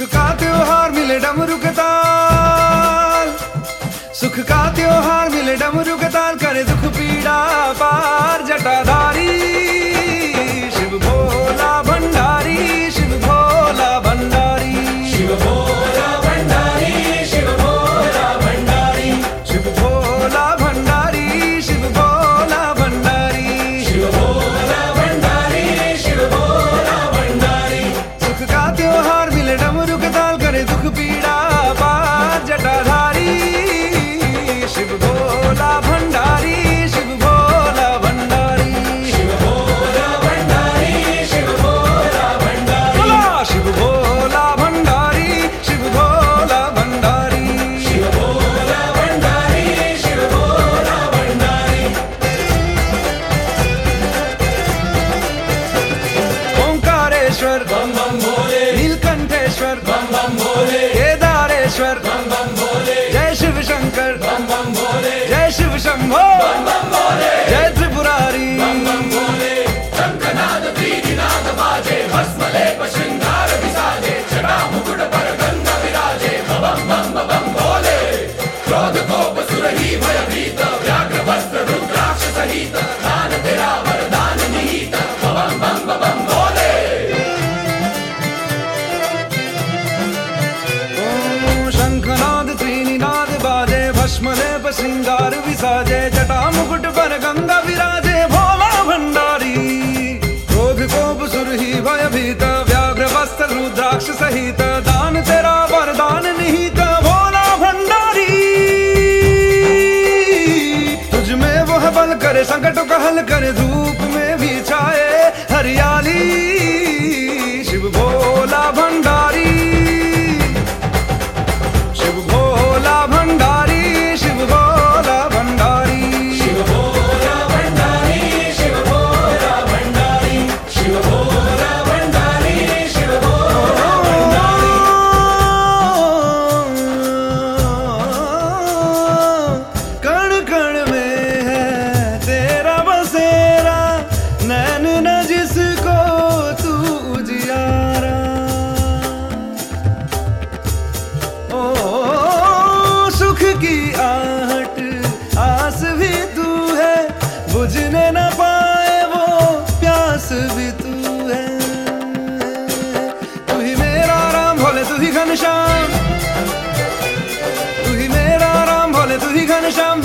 सुख का त्योहार मिले डमरू के सुख का त्योहार मिले डमरू के करे दुख पीड़ा पार जटाधारी। ओंकारेश्वर बम बम भोले। नीलकंठेश्वर। बम बम भोले। केदारेश्वर। बम बम भोले। जय शिव शंकर बम बम भोले। जय शिव शंभो बम बम भोले। जय भस्म लेप श्रृंगार विसाजे, जटा मुकुट पर गंगा विराजे, भोला भंडारी। क्रोध कोप सुरही भय भीत, व्याघ्र वस्त्र रुद्राक्ष सहित, दान तेरा वरदान निहित, भोला भंडारी। तुझ में वह बल करे, संकट को हल करे, धूप में समझने न पाए वो प्यास भी तू है। तू ही मेरा राम भोले, तू ही घनश्याम। तू ही मेरा राम भोले, तू ही घनश्याम